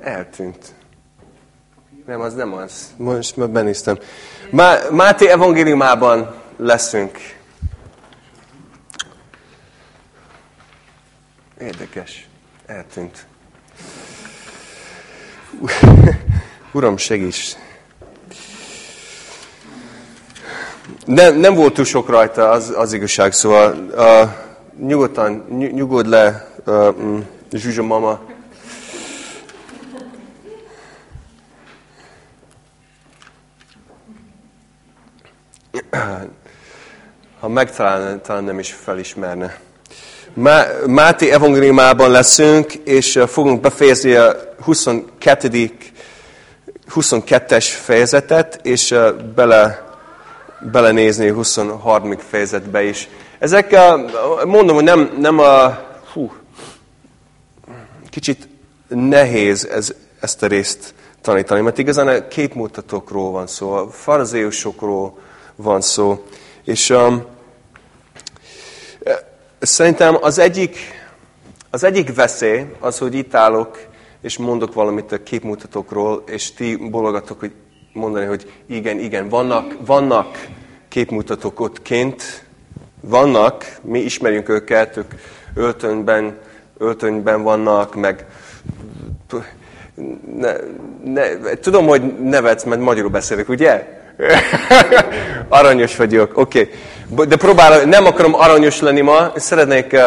Eltűnt. Nem, az nem az. Most már benéztem. Má, Máté evangéliumában leszünk. Érdekes. Eltűnt. Uram, segíts! Nem, nem volt túl sok rajta, az, az igazság, szóval uh, nyugodtan, ny, nyugodj le, uh, Zsuzsa mama. Ha megtalálna, talán nem is felismerne. Máté evangéliumában leszünk, és fogunk befejezni a 22. 22-es fejezetet, és bele, belenézni a 23. fejezetbe is. Ezek, mondom, hogy nem, nem a... Hú, kicsit nehéz ez, ezt a részt tanítani, mert igazán a képmutatókról van szó, a farzéusokról van szó. És um, Szerintem az egyik, az egyik veszély az, hogy itt állok, és mondok valamit a képmutatókról, és ti bologatok, hogy mondani, hogy igen, igen, vannak, vannak képmutatók ott kint, vannak, mi ismerjünk őket, ők öltönyben, öltönyben vannak, meg ne, ne, tudom, hogy nevetsz, mert magyarul beszélek, ugye? Aranyos vagyok, oké. Okay. De próbálom, nem akarom aranyos lenni ma, szeretnék uh,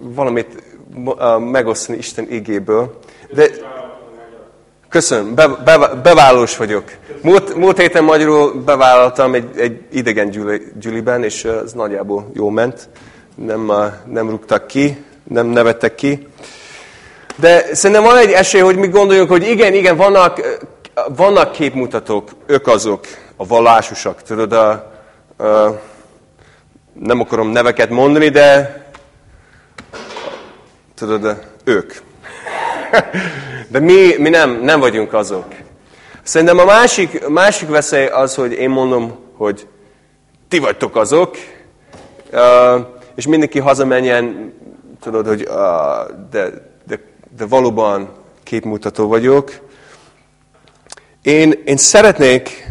valamit uh, megosztani Isten igéből. De köszönöm, be, be, bevállalós vagyok. Múlt, múlt héten magyarul bevállaltam egy, egy idegen gyüli, gyüliben, és ez nagyjából jó ment. Nem, nem rúgtak ki, nem nevettek ki. De szerintem van egy esély, hogy mi gondoljunk, hogy igen, igen, vannak, vannak képmutatók, ők azok, a vallásosak, tudod, a, nem akarom neveket mondani, de tudod, ők. De mi, mi nem, nem vagyunk azok. Szerintem a másik, másik veszély az, hogy én mondom, hogy ti vagytok azok, és mindenki hazamenjen, tudod, hogy de, de, de valóban képmutató vagyok. Én, én szeretnék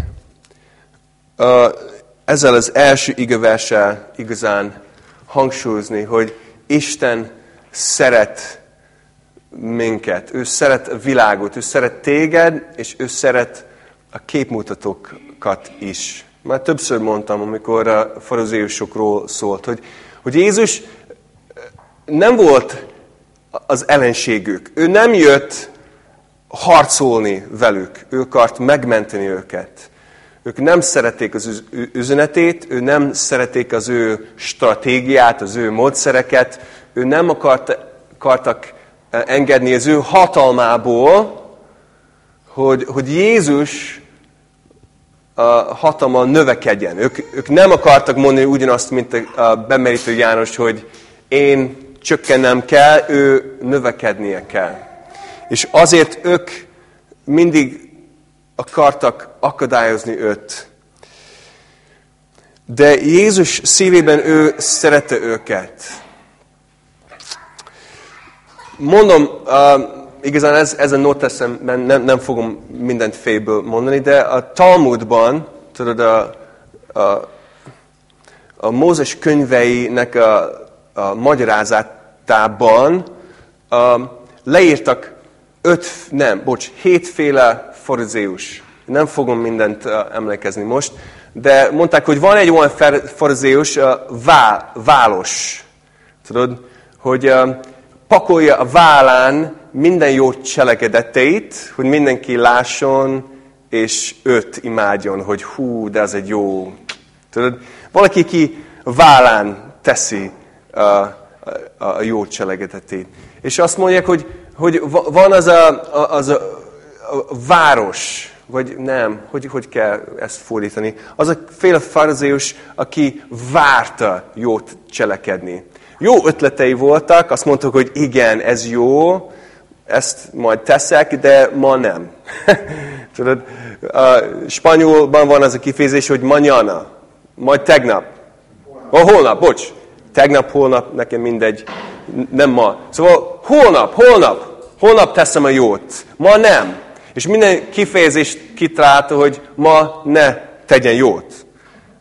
ezzel az első igeverssel igazán hangsúlyozni, hogy Isten szeret minket, ő szeret a világot, ő szeret téged, és ő szeret a képmutatókat is. Már többször mondtam, amikor a farizéusokról szólt, hogy, hogy Jézus nem volt az ellenségük. Ő nem jött harcolni velük, ő akart megmenteni őket. Ők nem szerették az üzenetét, ő nem szerették az ő stratégiát, az ő módszereket, ő nem akart, akartak eh, engedni az ő hatalmából, hogy, hogy Jézus a hatalma növekedjen. Ők, ők nem akartak mondani ugyanazt, mint a bemerítő János, hogy én csökkennem kell, ő növekednie kell. És azért ők mindig akartak akadályozni őt. De Jézus szívében ő szerette őket. Mondom, uh, igazán ez, ez a noteszemben nem, nem fogom mindent félből mondani, de a Talmudban, tudod, a, a, a Mózes könyveinek a, a magyarázatában uh, leírtak öt, nem, bocs, hétféle farizéus. Nem fogom mindent uh, emlékezni most, de mondták, hogy van egy olyan farizéus, uh, vá, válos. Tudod, hogy uh, pakolja a vállán minden jó cselekedeteit, hogy mindenki lásson, és őt imádjon, hogy hú, de ez egy jó. Tudod, valaki, ki vállán teszi a, a, a jó cselekedetét. És azt mondják, hogy, hogy van az a, az a város, vagy nem, hogy, hogy kell ezt fordítani. Az a féle farizéus, aki várta jót cselekedni. Jó ötletei voltak, azt mondtuk, hogy igen, ez jó, ezt majd teszek, de ma nem. Tudod, a spanyolban van az a kifejezés, hogy mañana, majd tegnap. Ó, holnap, bocs. Tegnap, holnap, nekem mindegy. Nem ma. Szóval holnap, holnap, holnap teszem a jót. Ma nem. És minden kifejezést kitalálta, hogy ma ne tegyen jót.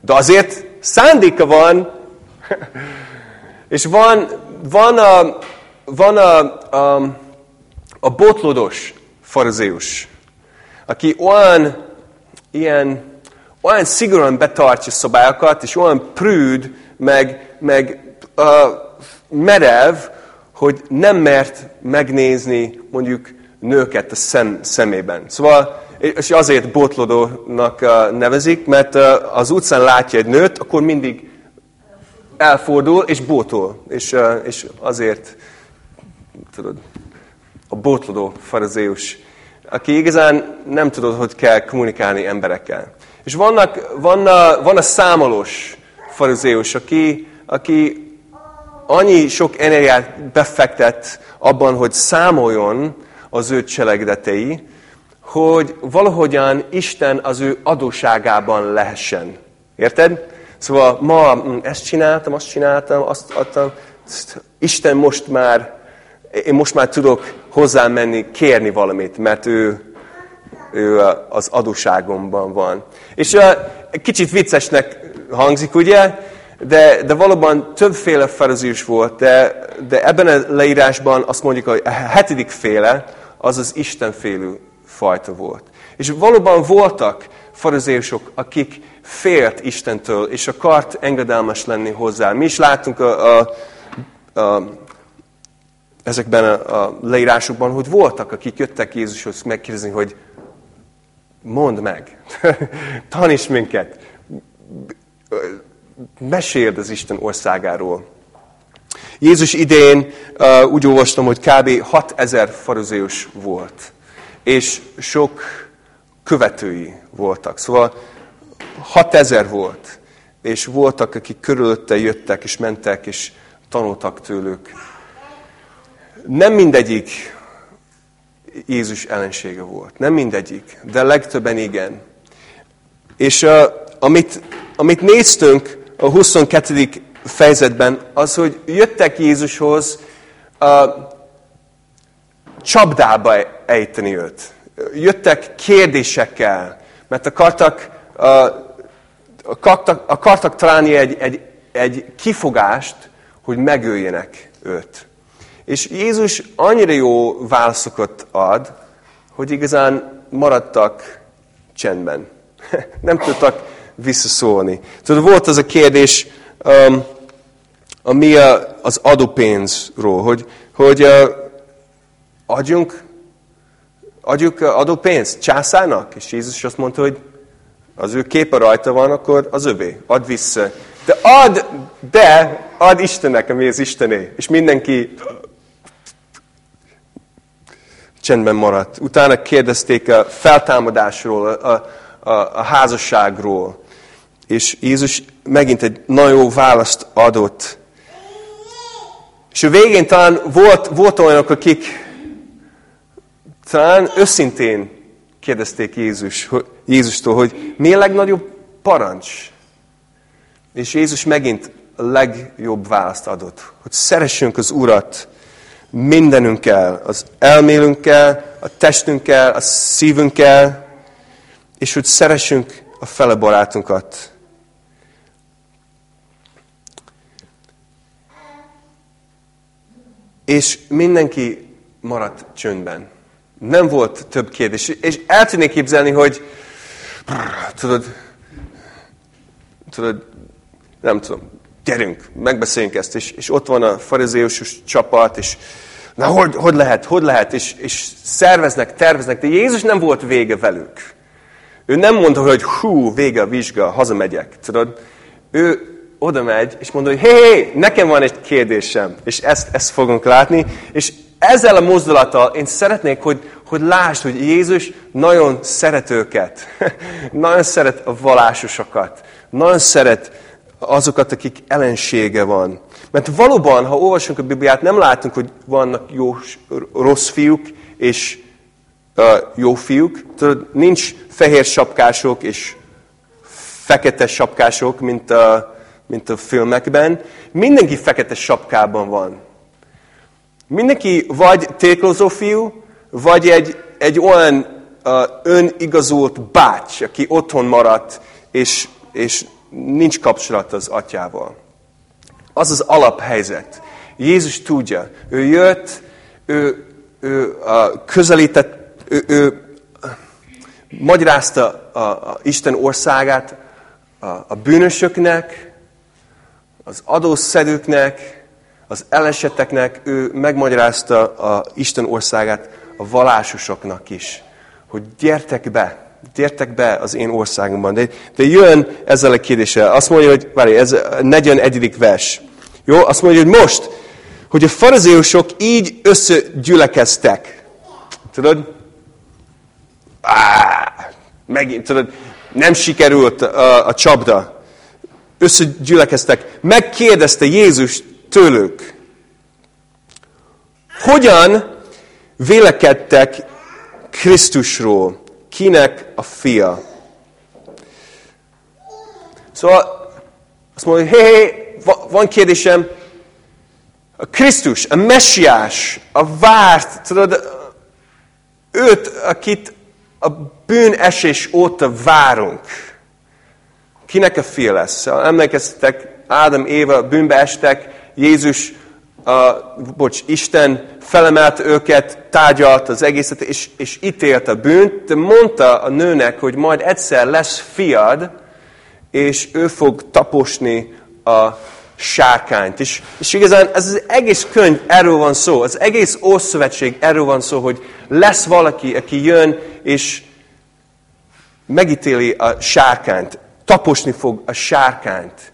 De azért szándéka van, és van, van a, van a, a, a botlódos farizéus, aki olyan, ilyen, olyan szigorúan betartja szabályokat, és olyan prűd, meg, meg uh, merev, hogy nem mert megnézni mondjuk nőket a szem, szemében. Szóval, és azért botlodónak nevezik, mert az utcán látja egy nőt, akkor mindig elfordul és bótol. És, és azért, tudod, a bótlodó farizéus, aki igazán nem tudod, hogy kell kommunikálni emberekkel. És vannak, van, a, van a számolós farizéus, aki, aki annyi sok energiát befektet abban, hogy számoljon az ő cselekedetei, hogy valahogyan Isten az ő adóságában lehessen. Érted? Szóval ma mm, ezt csináltam, azt csináltam, azt adtam. Isten most már, én most már tudok hozzá menni, kérni valamit, mert ő, ő az adóságomban van. És kicsit viccesnek hangzik, ugye? De, de valóban többféle farizős volt, de, de ebben a leírásban azt mondjuk, hogy a hetedik féle az az Istenfélő fajta volt. És valóban voltak farizéusok, akik félt Istentől, és akart engedelmes lenni hozzá. Mi is láttunk a, a, a, ezekben a, a leírásokban, hogy voltak, akik jöttek Jézushoz megkérdezni, hogy mondd meg, taníts minket, meséld az Isten országáról. Jézus idején uh, úgy olvastam, hogy kb. 6000 farizéus volt, és sok követői voltak. Szóval 6000 volt, és voltak, akik körülötte jöttek, és mentek, és tanultak tőlük. Nem mindegyik Jézus ellensége volt. Nem mindegyik, de legtöbben igen. És uh, amit, amit néztünk a 22. fejezetben, az, hogy jöttek Jézushoz uh, csapdába ejteni őt. Jöttek kérdésekkel, mert akartak, uh, akartak, akartak találni egy, egy, egy kifogást, hogy megöljenek őt. És Jézus annyira jó válaszokat ad, hogy igazán maradtak csendben. Nem tudtak visszaszólni. Tudod, volt az a kérdés, um, ami az adópénzről, hogy, hogy uh, adjunk, adjuk adópénzt császárnak? És Jézus azt mondta, hogy az ő képe rajta van, akkor az övé, add vissza. De ad, de ad Istennek, ami az Istené. És mindenki csendben maradt. Utána kérdezték a feltámadásról, a, a, a házasságról. És Jézus megint egy nagyon jó választ adott. És a végén talán volt, volt olyanok, akik talán őszintén kérdezték Jézus, Jézustól, hogy mi a legnagyobb parancs? És Jézus megint a legjobb választ adott, hogy szeressünk az Urat mindenünkkel, az elmélünkkel, a testünkkel, a szívünkkel, és hogy szeressünk a fele barátunkat. És mindenki maradt csöndben. Nem volt több kérdés. És el tudnék képzelni, hogy tudod, tudod, nem tudom, gyerünk, megbeszéljünk ezt, és, és ott van a farizeusos csapat, és na, hogy, hogy lehet, hogy lehet, és, és szerveznek, terveznek, de Jézus nem volt vége velük. Ő nem mondta, hogy hú, vége a vizsga, hazamegyek, tudod? Ő oda megy, és mondja, hogy hé, hé, nekem van egy kérdésem, és ezt, ezt fogunk látni, és ezzel a mozdulattal én szeretnék, hogy, hogy lásd, hogy Jézus nagyon szeret őket. nagyon szeret a valásosokat. Nagyon szeret azokat, akik ellensége van. Mert valóban, ha olvasunk a Bibliát, nem látunk, hogy vannak jó, rossz fiúk és uh, jó fiúk. Tudod, nincs fehér sapkások és fekete sapkások, mint, uh, mint a filmekben. Mindenki fekete sapkában van. Mindenki vagy téklozó fiú, vagy egy, egy olyan uh, önigazult bács, aki otthon maradt, és, és nincs kapcsolat az atyával. Az az alaphelyzet. Jézus tudja. Ő jött, ő, ő uh, közelített, ő, ő magyarázta a, a Isten országát a, a bűnösöknek, az adószedőknek, az eleseteknek, ő megmagyarázta a Isten országát a valásosoknak is, hogy gyertek be, gyertek be az én országomban. De, de jön ezzel a kérdéssel. Azt mondja, hogy várj, ez a 41. vers. Jó, azt mondja, hogy most, hogy a farizéusok így összegyülekeztek. Tudod? Á, megint, tudod, nem sikerült a, a csapda. Összegyülekeztek. Megkérdezte Jézus tőlük, hogyan vélekedtek Krisztusról, kinek a fia. Szóval azt mondja, hé, hé, van kérdésem, a Krisztus, a messiás, a várt, tudod, őt, akit a bűnesés óta várunk. Kinek a fia lesz? Emlékeztetek, Ádám, Éva bűnbe estek, Jézus, uh, bocs, Isten felemelt őket, tárgyalt az egészet, és, és ítélt a bűnt, de mondta a nőnek, hogy majd egyszer lesz fiad, és ő fog taposni a sárkányt. És, és igazán ez az egész könyv erről van szó, az egész Ószövetség erről van szó, hogy lesz valaki, aki jön, és megítéli a sárkányt, taposni fog a sárkányt.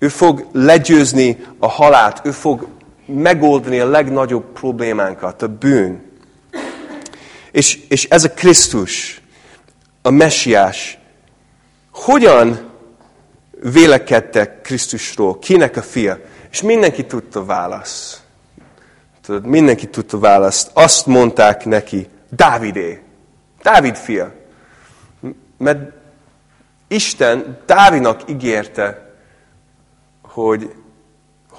Ő fog legyőzni a halált, ő fog megoldani a legnagyobb problémánkat, a bűn. És, és ez a Krisztus, a messiás, hogyan vélekedtek Krisztusról, kinek a fia? És mindenki tudta választ. Tudod, mindenki tudta választ. Azt mondták neki, Dávidé, Dávid fia. Mert Isten Dávidnak ígérte, hogy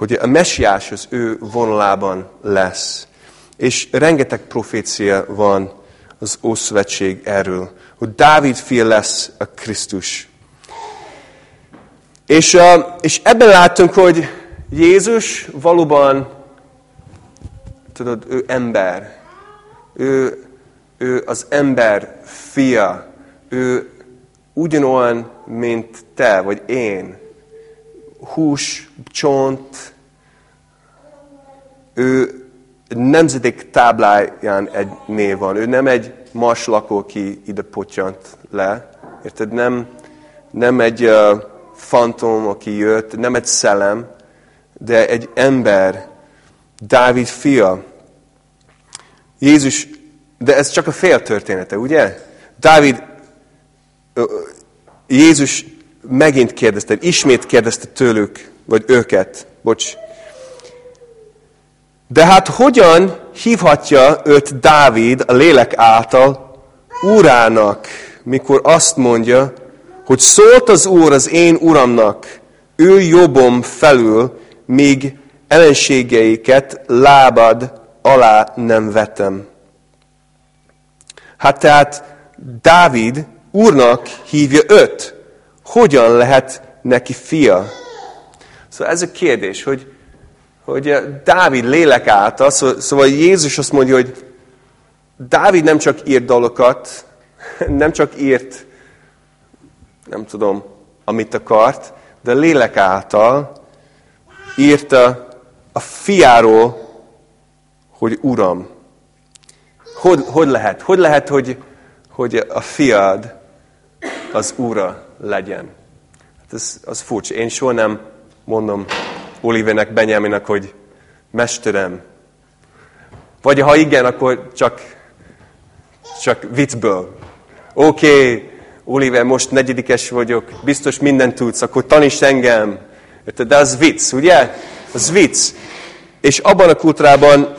hogy a messiás az ő vonalában lesz. És rengeteg profécia van az Ószövetség erről, hogy Dávid fia lesz a Krisztus. És, és ebben látunk, hogy Jézus valóban, tudod, ő ember. Ő, ő az ember fia. Ő ugyanolyan, mint te, vagy én hús, csont, ő nemzedék tábláján egy név van. Ő nem egy lakó, aki ide potyant le. Érted? Nem, nem egy uh, fantom, aki jött, nem egy szellem, de egy ember, Dávid fia. Jézus, de ez csak a fél története, ugye? Dávid, Jézus megint kérdezte, ismét kérdezte tőlük, vagy őket, bocs. De hát hogyan hívhatja őt Dávid a lélek által úrának, mikor azt mondja, hogy szólt az Úr az én uramnak, ő jobbom felül, míg ellenségeiket lábad alá nem vetem. Hát tehát Dávid úrnak hívja őt, hogyan lehet neki fia? Szóval ez a kérdés, hogy, hogy Dávid lélek által, szóval, Jézus azt mondja, hogy Dávid nem csak írt dalokat, nem csak írt, nem tudom, amit akart, de lélek által írta a fiáról, hogy Uram. Hogy, hogy lehet? Hogy lehet, hogy, hogy a fiad az Ura? Legyen. Hát ez, az furcsa. Én soha nem mondom Olivernek, Benyáminak, hogy mesterem. Vagy ha igen, akkor csak, csak viccből. Oké, okay, Oliver, most negyedikes vagyok, biztos mindent tudsz, akkor taníts engem. De az vicc, ugye? Az vicc. És abban a kultúrában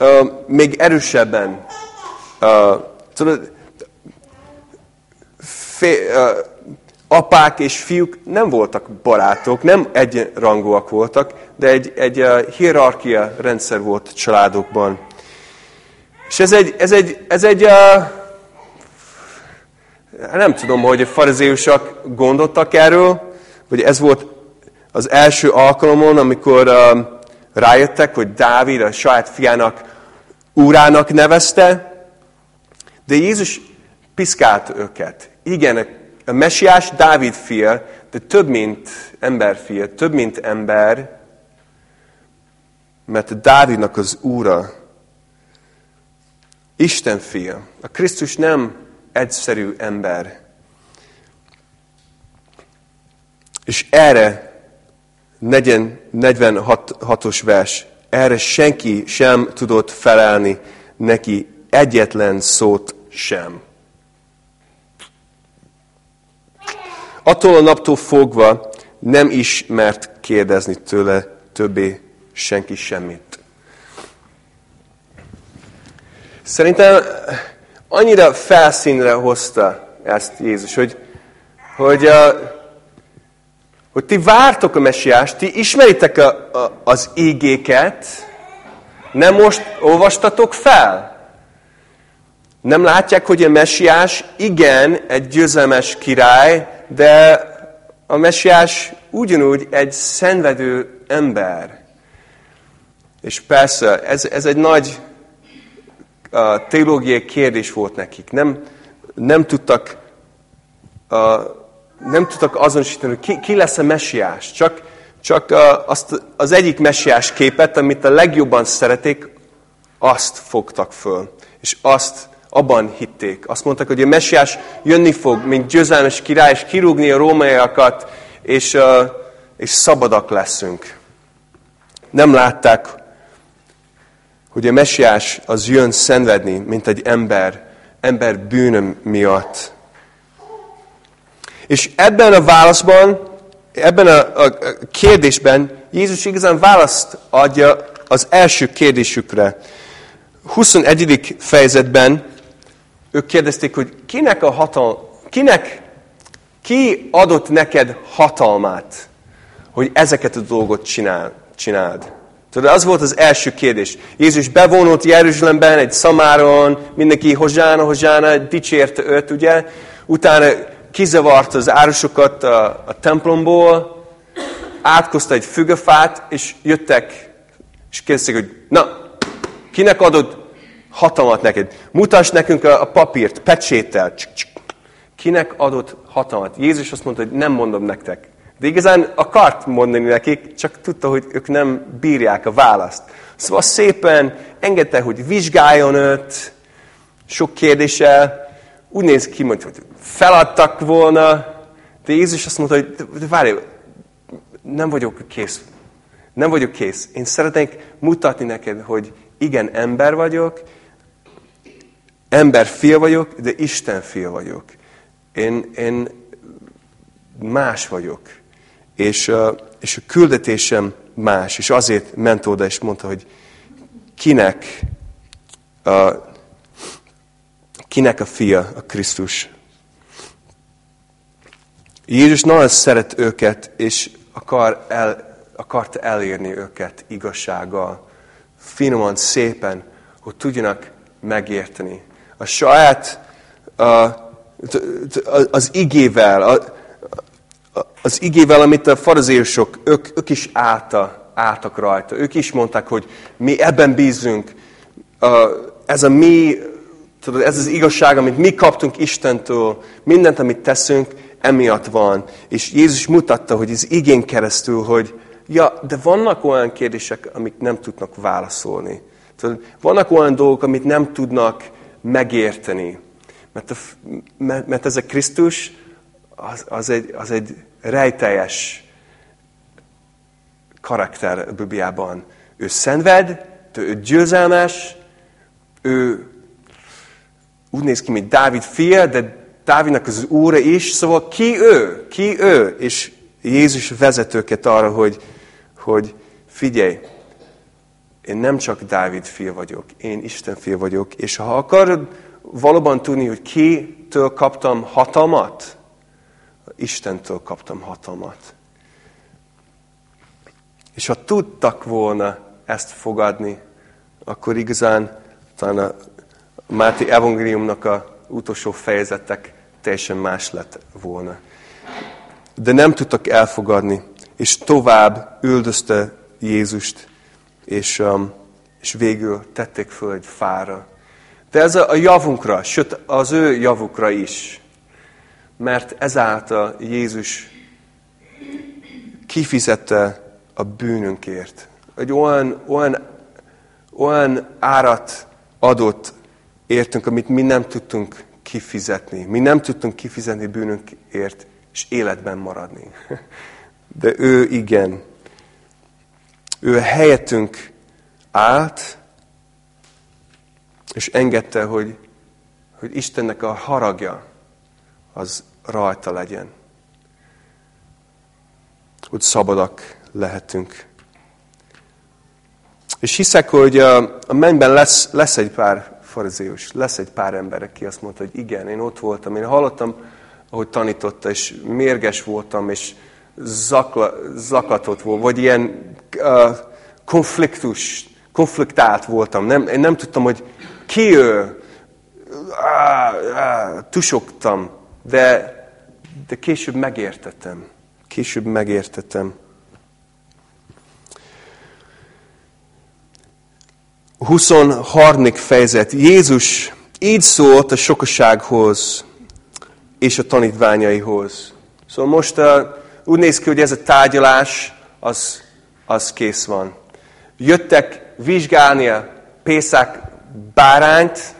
uh, még erősebben, uh, tudod, fé, uh, apák és fiúk nem voltak barátok, nem egyenrangúak voltak, de egy, egy hierarchia rendszer volt családokban. És ez egy, ez egy, ez egy nem tudom, hogy a farizéusok gondoltak erről, vagy ez volt az első alkalomon, amikor rájöttek, hogy Dávid a saját fiának úrának nevezte, de Jézus piszkált őket. Igen, a mesiás Dávid fia, de több, mint ember fia, több, mint ember, mert Dávidnak az úra, Isten fia. A Krisztus nem egyszerű ember. És erre 46-os vers, erre senki sem tudott felelni neki egyetlen szót sem. Attól a naptól fogva nem ismert kérdezni tőle többé senki semmit. Szerintem annyira felszínre hozta ezt Jézus, hogy, hogy, uh, hogy ti vártok a messiást, ti ismeritek a, a, az ígéket, nem most olvastatok fel. Nem látják, hogy a messiás igen, egy győzelmes király, de a messiás ugyanúgy egy szenvedő ember. És persze, ez, ez egy nagy uh, teológiai kérdés volt nekik. Nem, nem tudtak uh, nem tudtak azonosítani, hogy ki, ki lesz a messiás. Csak, csak uh, azt, az egyik messiás képet, amit a legjobban szeretik, azt fogtak föl. És azt abban hitték. Azt mondták, hogy a messiás jönni fog, mint győzelmes király, és kirúgni a rómaiakat, és, és szabadak leszünk. Nem látták, hogy a messiás az jön szenvedni, mint egy ember, ember bűnöm miatt. És ebben a válaszban, ebben a, a kérdésben Jézus igazán választ adja az első kérdésükre. 21. fejezetben ők kérdezték, hogy kinek a hatal, kinek, ki adott neked hatalmát, hogy ezeket a dolgot csinál, csináld? Tudod, az volt az első kérdés. Jézus bevonult Jeruzsálemben, egy szamáron, mindenki hozsána, hozsána, dicsérte őt, ugye? Utána kizavart az árusokat a, a templomból, átkozta egy fügefát, és jöttek, és kérdezték, hogy na, kinek adod hatalmat neked? Mutass nekünk a, papírt, pecséttel. Kinek adott hatalmat? Jézus azt mondta, hogy nem mondom nektek. De igazán akart mondani nekik, csak tudta, hogy ők nem bírják a választ. Szóval szépen engedte, hogy vizsgáljon őt, sok kérdéssel. Úgy néz ki, hogy feladtak volna, de Jézus azt mondta, hogy várj, nem vagyok kész. Nem vagyok kész. Én szeretnék mutatni neked, hogy igen, ember vagyok, ember fia vagyok, de Isten fia vagyok. Én, én más vagyok és, és a küldetésem más, és azért ment oda, és mondta, hogy kinek, a, kinek a fia a Krisztus. Jézus nagyon szeret őket, és akar el, akart elérni őket igazsággal, finoman, szépen, hogy tudjanak megérteni. A saját, az igével, az igével, amit a farizéusok, ők, ők is állta, álltak rajta. Ők is mondták, hogy mi ebben bízunk. Ez a mi, tudod, ez az igazság, amit mi kaptunk Istentől, mindent, amit teszünk, emiatt van. És Jézus mutatta, hogy ez igén keresztül, hogy ja, de vannak olyan kérdések, amik nem tudnak válaszolni. Tudod, vannak olyan dolgok, amit nem tudnak megérteni. Mert, a, mert, ez a Krisztus, az, az, egy, az egy rejteljes karakter a Bibliában. Ő szenved, ő győzelmes, ő úgy néz ki, mint Dávid fia, de Dávidnak az úra is, szóval ki ő? Ki ő? És Jézus vezetőket arra, hogy, hogy figyelj, én nem csak Dávid fia vagyok, én Isten fia vagyok, és ha akarod valóban tudni, hogy kitől kaptam hatalmat, Istentől kaptam hatalmat. És ha tudtak volna ezt fogadni, akkor igazán talán a Máté evangéliumnak a utolsó fejezetek teljesen más lett volna. De nem tudtak elfogadni, és tovább üldözte Jézust, és, um, és végül tették föl egy fára. De ez a, javunkra, sőt az ő javukra is. Mert ezáltal Jézus kifizette a bűnünkért. Egy olyan, olyan, olyan árat adott értünk, amit mi nem tudtunk kifizetni. Mi nem tudtunk kifizetni bűnünkért, és életben maradni. De ő igen. Ő helyettünk állt, és engedte, hogy, hogy Istennek a haragja az rajta legyen. Hogy szabadak lehetünk. És hiszek, hogy a mennyben lesz, lesz egy pár farizéus, lesz egy pár ember, aki azt mondta, hogy igen, én ott voltam, én hallottam, ahogy tanította, és mérges voltam, és zakla, zaklatott volt, vagy ilyen uh, konfliktus, konfliktált voltam. Nem, én nem tudtam, hogy ki ő. Tusogtam, de, de később megértettem. Később megértettem. 23. fejezet. Jézus így szólt a sokasághoz és a tanítványaihoz. Szóval most uh, úgy néz ki, hogy ez a tárgyalás, az, az kész van. Jöttek vizsgálni a Pészák bárányt,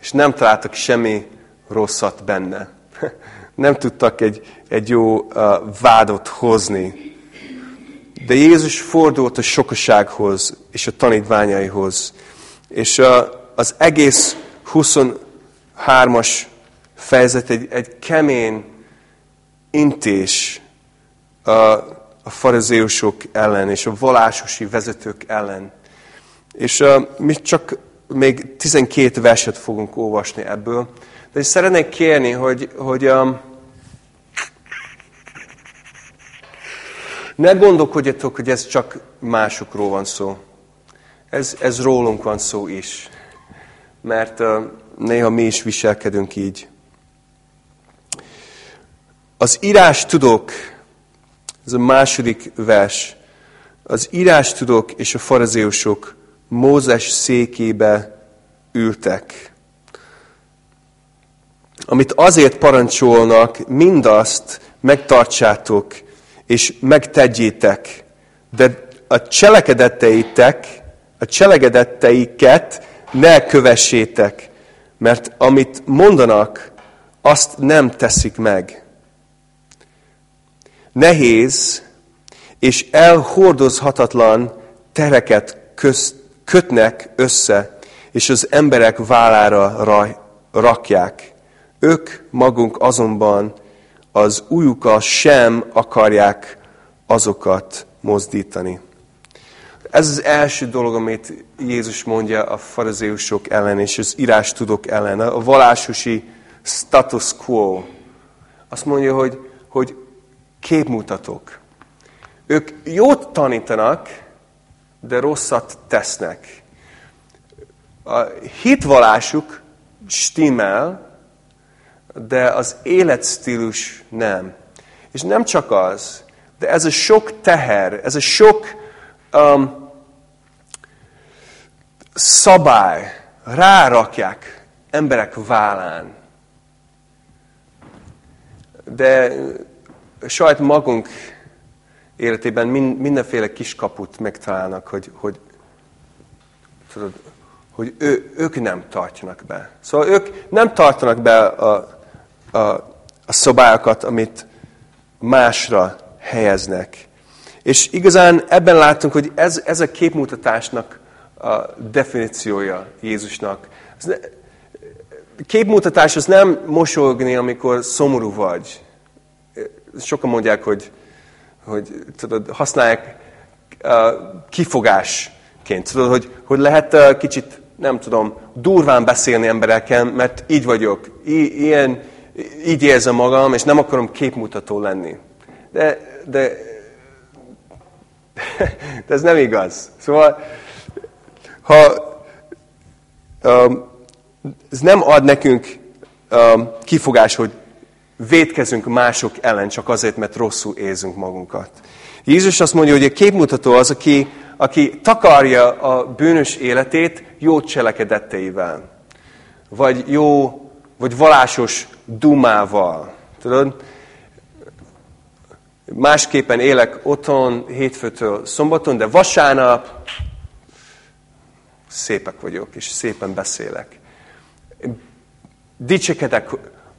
és nem találtak semmi rosszat benne. Nem tudtak egy, egy jó uh, vádot hozni. De Jézus fordult a sokasághoz és a tanítványaihoz. És uh, az egész 23-as fejezet egy, egy kemény intés a, farizeusok ellen és a valásosi vezetők ellen. És mi csak még 12 verset fogunk olvasni ebből. De szeretnék kérni, hogy, hogy ne gondolkodjatok, hogy ez csak másokról van szó. Ez, ez rólunk van szó is. Mert néha mi is viselkedünk így. Az írás tudok, ez a második vers, az írás tudok és a farizeusok Mózes székébe ültek. Amit azért parancsolnak, mindazt megtartsátok, és megtegyétek, de a cselekedeteitek, a cselekedeteiket ne kövessétek, mert amit mondanak, azt nem teszik meg. Nehéz és elhordozhatatlan tereket közt, kötnek össze, és az emberek vállára rakják. Ők magunk azonban az újukkal sem akarják azokat mozdítani. Ez az első dolog, amit Jézus mondja a farizeusok ellen és az írás tudok ellen, a valásosi status quo. Azt mondja, hogy, hogy képmutatók. Ők jót tanítanak, de rosszat tesznek. A hitvallásuk stimmel, de az életstílus nem. És nem csak az, de ez a sok teher, ez a sok um, szabály rárakják emberek vállán. De saját magunk életében mindenféle kiskaput megtalálnak, hogy, hogy, tudod, hogy ő, ők nem tartjanak be. Szóval ők nem tartanak be a, a, a szobályokat, amit másra helyeznek. És igazán ebben látunk, hogy ez, ez a képmutatásnak a definíciója Jézusnak. Képmutatás az nem mosolygni, amikor szomorú vagy. Sokan mondják, hogy hogy tudod, használják uh, kifogásként. Tudod, hogy, hogy lehet uh, kicsit, nem tudom, durván beszélni emberekkel, mert így vagyok. I- ilyen így érzem magam, és nem akarom képmutató lenni. De, de, de ez nem igaz. Szóval, ha um, ez nem ad nekünk um, kifogás, hogy védkezünk mások ellen csak azért, mert rosszul érzünk magunkat. Jézus azt mondja, hogy a képmutató az, aki, aki takarja a bűnös életét jó cselekedeteivel. Vagy jó, vagy valásos dumával. Tudod? Másképpen élek otthon hétfőtől szombaton, de vasárnap szépek vagyok, és szépen beszélek. Dicsekedek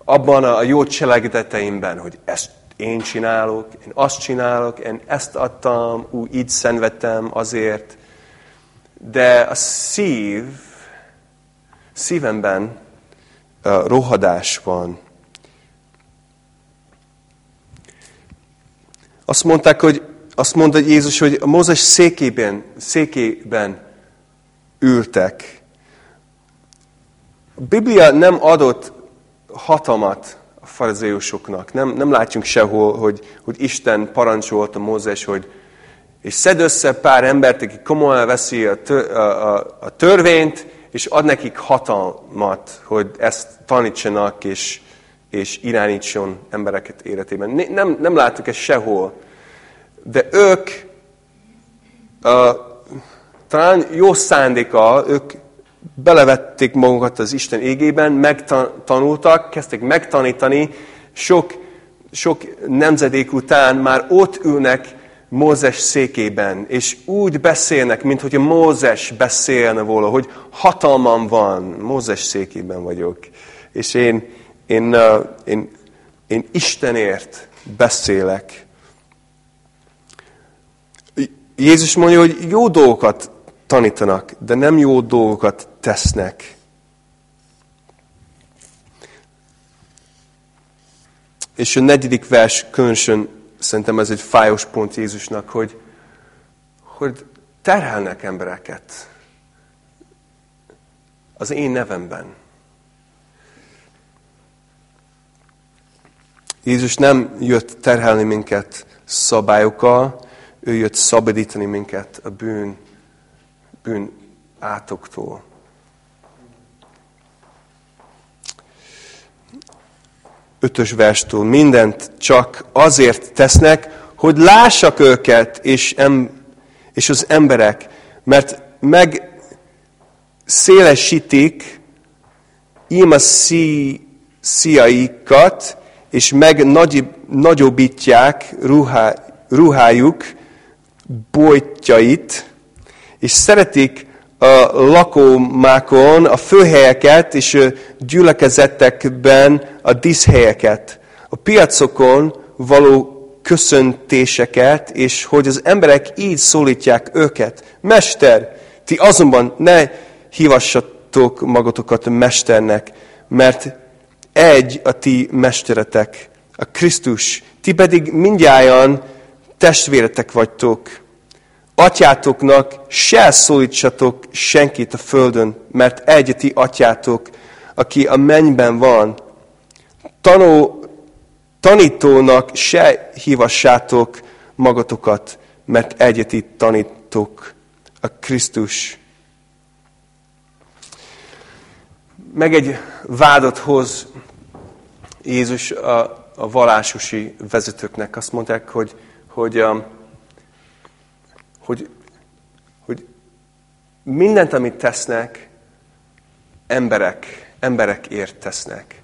abban a jó cselekedeteimben, hogy ezt én csinálok, én azt csinálok, én ezt adtam, úgy így szenvedtem azért. De a szív, szívemben uh, rohadás van. Azt mondták, hogy azt mondta Jézus, hogy a Mózes székében, székében ültek. A Biblia nem adott hatalmat a farizéusoknak. Nem, nem látjunk sehol, hogy, hogy Isten parancsolta Mózes, hogy és szed össze pár embert, aki komolyan veszi a, tör, a, a, a törvényt, és ad nekik hatalmat, hogy ezt tanítsanak, és, és irányítson embereket életében. Nem, nem láttuk ezt sehol. De ők, uh, talán jó szándéka, ők belevették magukat az Isten égében, megtanultak, kezdtek megtanítani, sok, sok nemzedék után már ott ülnek Mózes székében, és úgy beszélnek, mint hogy Mózes beszélne volna, hogy hatalmam van, Mózes székében vagyok, és én, én, én, én Istenért beszélek. Jézus mondja, hogy jó dolgokat tanítanak, de nem jó dolgokat tesznek. És a negyedik vers különösen szerintem ez egy fájos pont Jézusnak, hogy, hogy terhelnek embereket az én nevemben. Jézus nem jött terhelni minket szabályokkal, ő jött szabadítani minket a bűn, bűn átoktól. ötös verstől, mindent csak azért tesznek, hogy lássak őket és, em, és az emberek, mert meg szélesítik ima szí, szíjaikat, és meg nagy, nagyobbítják ruhá, ruhájuk bojtjait, és szeretik a lakómákon a főhelyeket és a gyülekezetekben a díszhelyeket, a piacokon való köszöntéseket, és hogy az emberek így szólítják őket. Mester, ti azonban ne hívassatok magatokat mesternek, mert egy a ti mesteretek, a Krisztus, ti pedig mindjárt testvéretek vagytok. Atyátoknak se szólítsatok senkit a földön, mert egy ti atyátok, aki a mennyben van. Tanó, tanítónak se hívassátok magatokat, mert egyet itt tanítok a Krisztus. Meg egy vádat hoz Jézus a, a vallásosi vezetőknek. Azt mondták, hogy, hogy um, hogy, hogy mindent, amit tesznek, emberek, emberekért tesznek.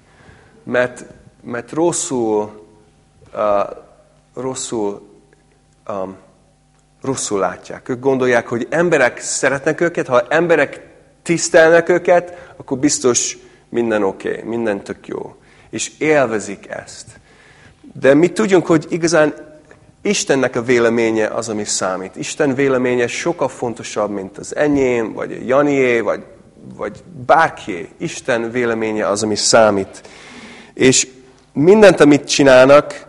Mert, mert rosszul, uh, rosszul, um, rosszul látják. Ők gondolják, hogy emberek szeretnek őket, ha emberek tisztelnek őket, akkor biztos minden oké, okay, minden tök jó. És élvezik ezt. De mi tudjunk, hogy igazán Istennek a véleménye az, ami számít. Isten véleménye sokkal fontosabb, mint az enyém, vagy a Janié, vagy, vagy bárkié. Isten véleménye az, ami számít. És mindent, amit csinálnak,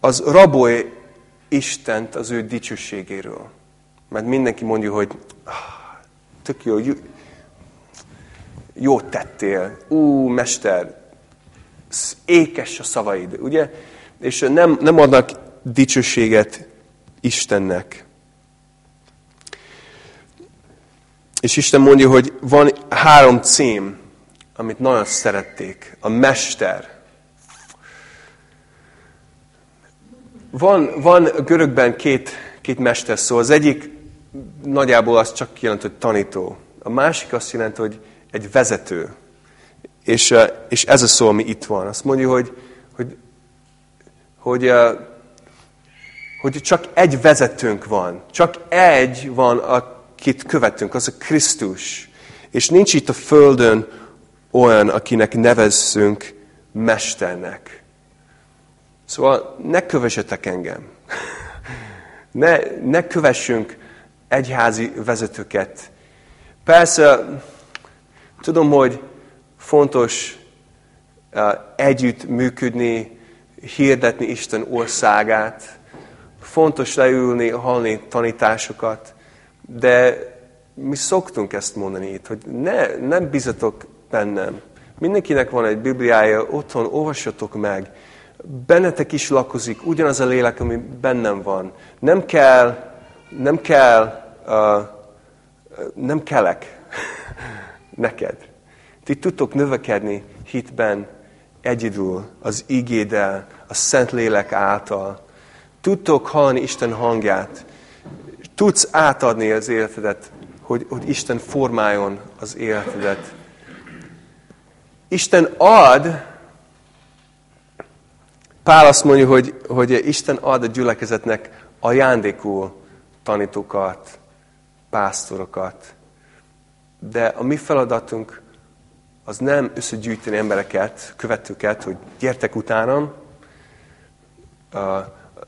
az rabolj Istent az ő dicsőségéről. Mert mindenki mondja, hogy ah, tök jó, jó, jót tettél, ú, mester, ékes a szavaid, ugye? És nem, nem adnak dicsőséget Istennek. És Isten mondja, hogy van három cím, amit nagyon szerették. A mester. Van, van görögben két, két mester szó. Az egyik nagyjából az csak jelent, hogy tanító. A másik azt jelenti, hogy egy vezető. És, és ez a szó, ami itt van. Azt mondja, hogy, hogy, hogy, hogy csak egy vezetőnk van. Csak egy van, akit követünk, az a Krisztus. És nincs itt a Földön olyan, akinek nevezzünk mesternek. Szóval ne kövessetek engem. Ne, ne kövessünk egyházi vezetőket. Persze, tudom, hogy fontos uh, együtt működni, hirdetni Isten országát, fontos leülni, hallni tanításokat, de mi szoktunk ezt mondani itt, hogy ne, nem bizatok bennem. Mindenkinek van egy Bibliája, otthon olvassatok meg. Bennetek is lakozik ugyanaz a lélek, ami bennem van. Nem kell, nem kell, uh, nem kellek neked. Ti tudtok növekedni hitben egyedül, az igéddel, a Szent Lélek által. Tudtok hallani Isten hangját. Tudsz átadni az életedet, hogy, hogy Isten formáljon az életedet. Isten ad, Pál azt mondja, hogy, hogy Isten ad a gyülekezetnek ajándékul tanítókat, pásztorokat. De a mi feladatunk az nem összegyűjteni embereket, követőket, hogy gyertek utánam.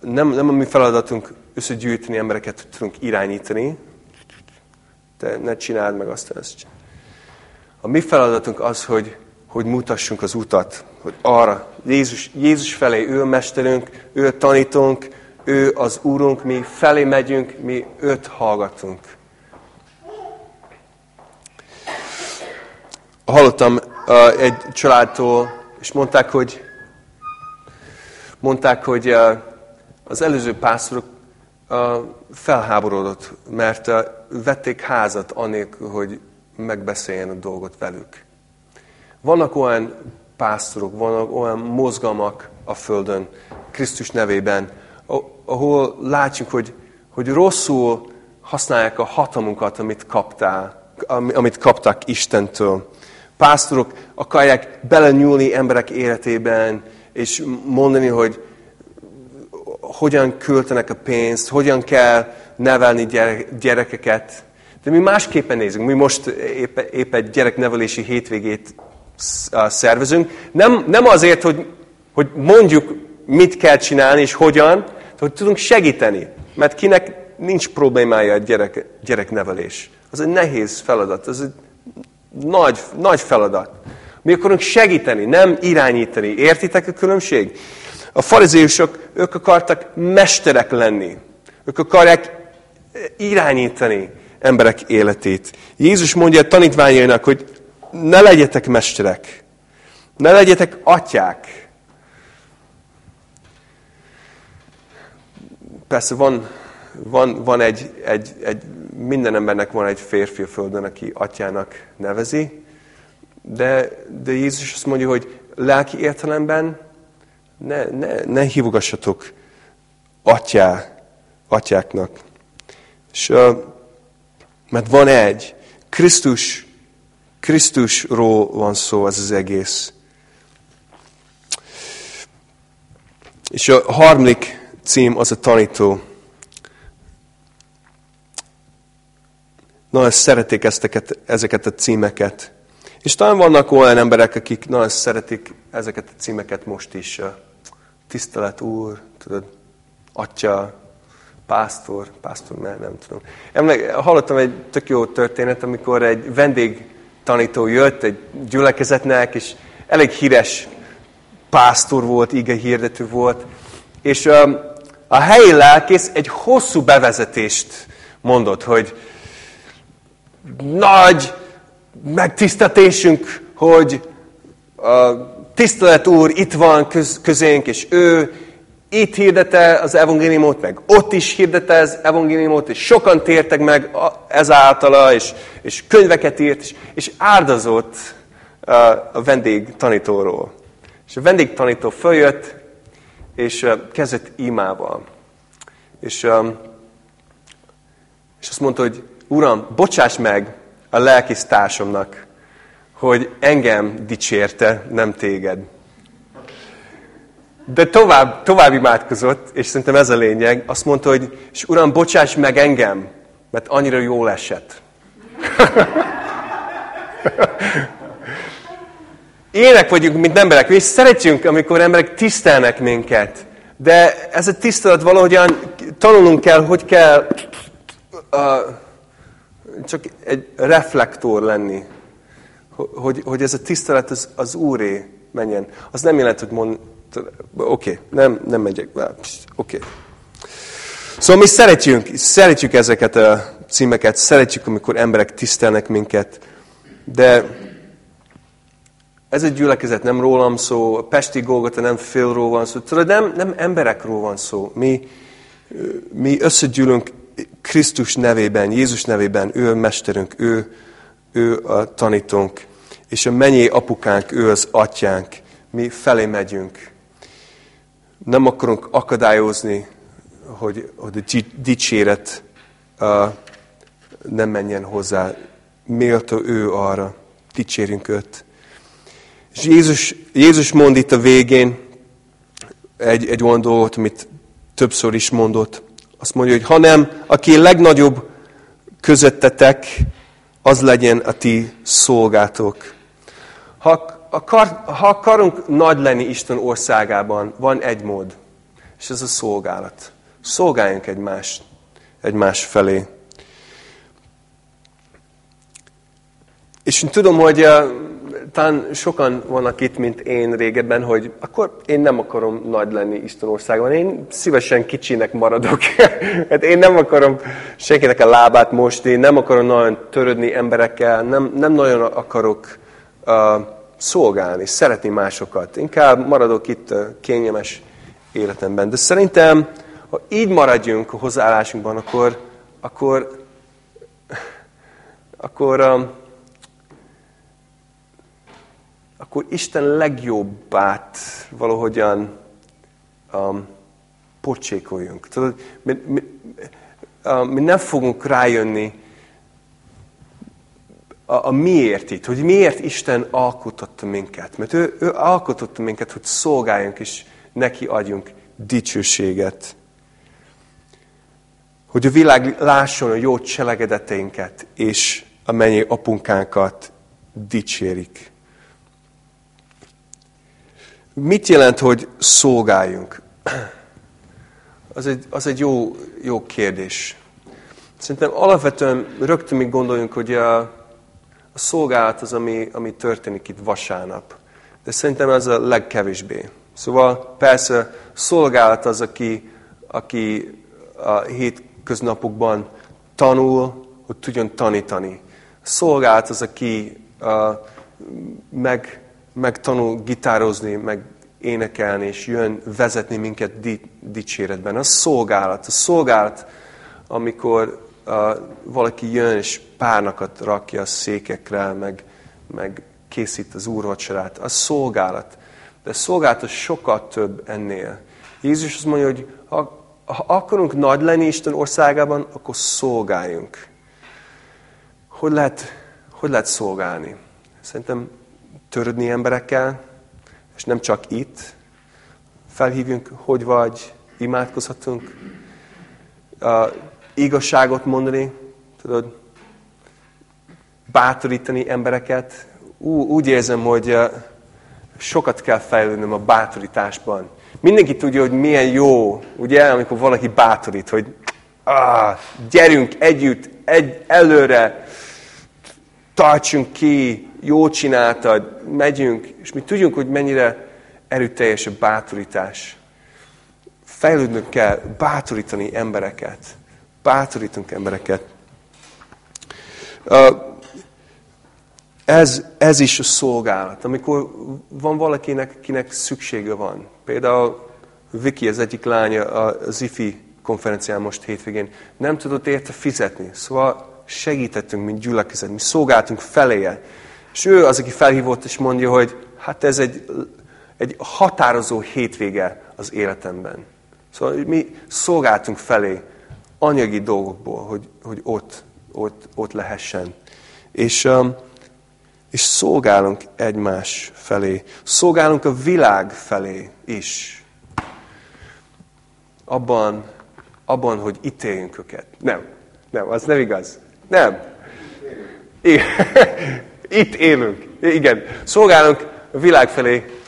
Nem, nem a mi feladatunk összegyűjteni embereket, tudunk irányítani. Te ne csináld meg azt, ezt. A mi feladatunk az, hogy hogy mutassunk az utat, hogy arra, Jézus, Jézus felé, ő a mesterünk, ő a tanítónk, ő az Úrunk, mi felé megyünk, mi őt hallgatunk. Hallottam uh, egy családtól, és mondták, hogy mondták, hogy uh, az előző pásztorok uh, felháborodott, mert uh, vették házat anélkül, hogy megbeszéljen a dolgot velük. Vannak olyan pásztorok, vannak olyan mozgalmak a Földön, Krisztus nevében, ahol látjuk, hogy, hogy rosszul használják a hatalmunkat, amit kaptál, amit kaptak Istentől. Pásztorok akarják belenyúlni emberek életében, és mondani, hogy hogyan költenek a pénzt, hogyan kell nevelni gyerekeket. De mi másképpen nézünk. Mi most épp, épp egy gyereknevelési hétvégét szervezünk. Nem, nem azért, hogy, hogy mondjuk, mit kell csinálni és hogyan, hogy tudunk segíteni. Mert kinek nincs problémája a gyerek, gyereknevelés. Az egy nehéz feladat, az egy nagy, nagy feladat. Mi akarunk segíteni, nem irányítani. Értitek a különbség? A farizéusok, ők akartak mesterek lenni. Ők akarják irányítani emberek életét. Jézus mondja a tanítványainak, hogy ne legyetek mesterek, ne legyetek atyák. Persze van, van, van egy, egy, egy, minden embernek van egy férfi a földön, aki atyának nevezi, de, de Jézus azt mondja, hogy lelki értelemben ne, ne, ne hívogassatok atyá, atyáknak. És, mert van egy, Krisztus Krisztusról van szó ez az egész. És a harmadik cím az a tanító. Nagyon szeretik ezteket, ezeket a címeket. És talán vannak olyan emberek, akik nagyon szeretik ezeket a címeket most is. Tisztelet Úr, tudod, Atya, Pásztor, Pásztor, mert nem tudom. Emlék, hallottam egy tök jó történet, amikor egy vendég tanító jött egy gyülekezetnek, és elég híres pásztor volt, ige hirdető volt, és a helyi lelkész egy hosszú bevezetést mondott, hogy nagy megtiszteltésünk, hogy uh, tisztelet úr itt van köz, közénk, és ő itt hirdete az evangéliumot, meg ott is hirdete az evangéliumot, és sokan tértek meg ezáltala, és, és könyveket írt, és, és áldozott a vendég tanítóról. És a vendég tanító följött, és kezdett imával. És, és azt mondta, hogy Uram, bocsáss meg a lelkisztársamnak, hogy engem dicsérte, nem téged. De tovább, tovább imádkozott, és szerintem ez a lényeg. Azt mondta, hogy és Uram, bocsáss meg engem, mert annyira jól esett. Ének vagyunk, mint emberek, és szeretjünk, amikor emberek tisztelnek minket. De ez a tisztelet valahogyan tanulnunk kell, hogy kell uh, csak egy reflektor lenni. Hogy, hogy ez a tisztelet az, az Úré menjen. Az nem jelent, hogy mond, oké, okay, nem, nem megyek oké. Okay. Szóval mi szeretjük, szeretjük ezeket a címeket, szeretjük, amikor emberek tisztelnek minket, de ez egy gyülekezet nem rólam szó, a Pesti Golgota nem félról van szó, tudod, nem, nem emberekről van szó. Mi, mi összegyűlünk Krisztus nevében, Jézus nevében, ő a mesterünk, ő, ő a tanítónk, és a mennyi apukánk, ő az atyánk. Mi felé megyünk. Nem akarunk akadályozni, hogy, hogy a dicséret uh, nem menjen hozzá. Méltó ő arra. Dicsérjünk őt. És Jézus, Jézus mond itt a végén egy, egy olyan dolgot, amit többször is mondott. Azt mondja, hogy hanem aki legnagyobb közöttetek, az legyen a ti szolgátok. Ha, akar, ha akarunk nagy lenni Isten országában, van egy mód, és ez a szolgálat. Szolgáljunk egymás, egymás felé. És én tudom, hogy talán sokan vannak itt, mint én régebben, hogy akkor én nem akarom nagy lenni Isten országban. Én szívesen kicsinek maradok. hát én nem akarom senkinek a lábát mosni, nem akarom nagyon törődni emberekkel, nem, nem nagyon akarok uh, szolgálni, szeretni másokat. Inkább maradok itt a kényelmes életemben. De szerintem, ha így maradjunk a hozzáállásunkban, akkor, akkor, akkor um, akkor Isten legjobbát valahogyan um, pocsékoljunk. Tudod, mi, mi, uh, mi nem fogunk rájönni a, a miért itt, hogy miért Isten alkototta minket. Mert ő, ő alkototta minket, hogy szolgáljunk és neki adjunk dicsőséget. Hogy a világ lásson a jó cselekedeteinket, és a mennyi apunkánkat dicsérik. Mit jelent, hogy szolgáljunk? Az egy, az egy jó, jó kérdés. Szerintem alapvetően rögtön mi gondoljunk, hogy a, a szolgálat az, ami, ami történik itt vasárnap. De szerintem ez a legkevésbé. Szóval persze szolgálat az, aki, aki a hétköznapokban tanul, hogy tudjon tanítani. Szolgálat az, aki a, meg megtanul gitározni, meg énekelni, és jön vezetni minket di, dicséretben. Az szolgálat. A szolgálat, amikor uh, valaki jön, és párnakat rakja a székekre, meg, meg készít az úrvacsorát. Az szolgálat. De a szolgálat az sokkal több ennél. Jézus azt mondja, hogy ha, ha akarunk nagy lenni Isten országában, akkor szolgáljunk. Hogy lehet, hogy lehet szolgálni? Szerintem törődni emberekkel, és nem csak itt. Felhívjunk, hogy vagy, imádkozhatunk, uh, igazságot mondani, tudod, bátorítani embereket. Ú, úgy érzem, hogy sokat kell fejlődnöm a bátorításban. Mindenki tudja, hogy milyen jó, ugye, amikor valaki bátorít, hogy ah, gyerünk együtt, egy, előre, tartsunk ki, jó csináltad, megyünk, és mi tudjunk, hogy mennyire erőteljes a bátorítás. Fejlődnünk kell, bátorítani embereket. Bátorítunk embereket. ez, ez is a szolgálat. Amikor van valakinek, kinek szüksége van. Például Viki, az egyik lánya az IFI konferencián most hétvégén, nem tudott érte fizetni. Szóval segítettünk, mint gyülekezet, mi szolgáltunk feléje. És ő az, aki felhívott, és mondja, hogy hát ez egy, egy határozó hétvége az életemben. Szóval mi szolgáltunk felé anyagi dolgokból, hogy, hogy ott, ott, ott lehessen. És, um, és szolgálunk egymás felé. Szolgálunk a világ felé is. Abban, abban hogy ítéljünk őket. Nem, nem, az nem igaz. Nem. Itt élünk. Igen. Szolgálunk a világ felé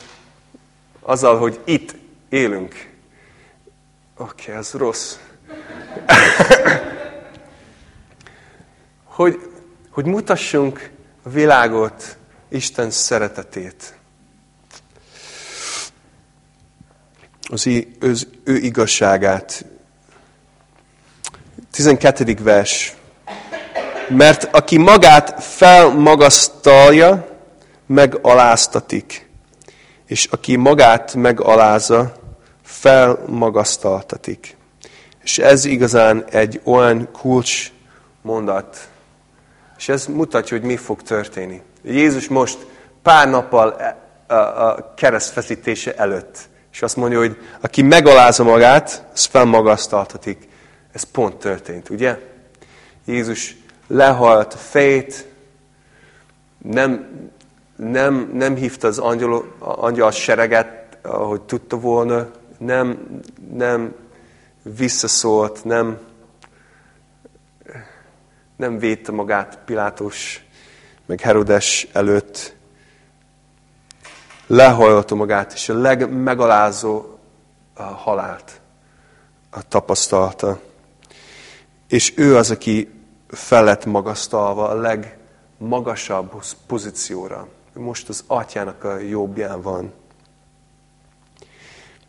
azzal, hogy itt élünk. Oké, okay, ez rossz. hogy, hogy mutassunk a világot, Isten szeretetét. Az, az ő igazságát. 12. vers. Mert aki magát felmagasztalja, megaláztatik. És aki magát megalázza, felmagasztaltatik. És ez igazán egy olyan kulcs mondat, és ez mutatja, hogy mi fog történni. Jézus most pár nappal e, a keresztfeszítése előtt, és azt mondja, hogy aki megalázza magát, az felmagasztaltatik. Ez pont történt, ugye? Jézus lehalt a fejét, nem, nem, nem hívta az angyal, angyal sereget, ahogy tudta volna, nem, nem visszaszólt, nem, nem védte magát Pilátus, meg Herodes előtt. Lehajolta magát, és a legmegalázó halált tapasztalta. És ő az, aki felett magasztalva a legmagasabb pozícióra. Most az atyának a jobbján van.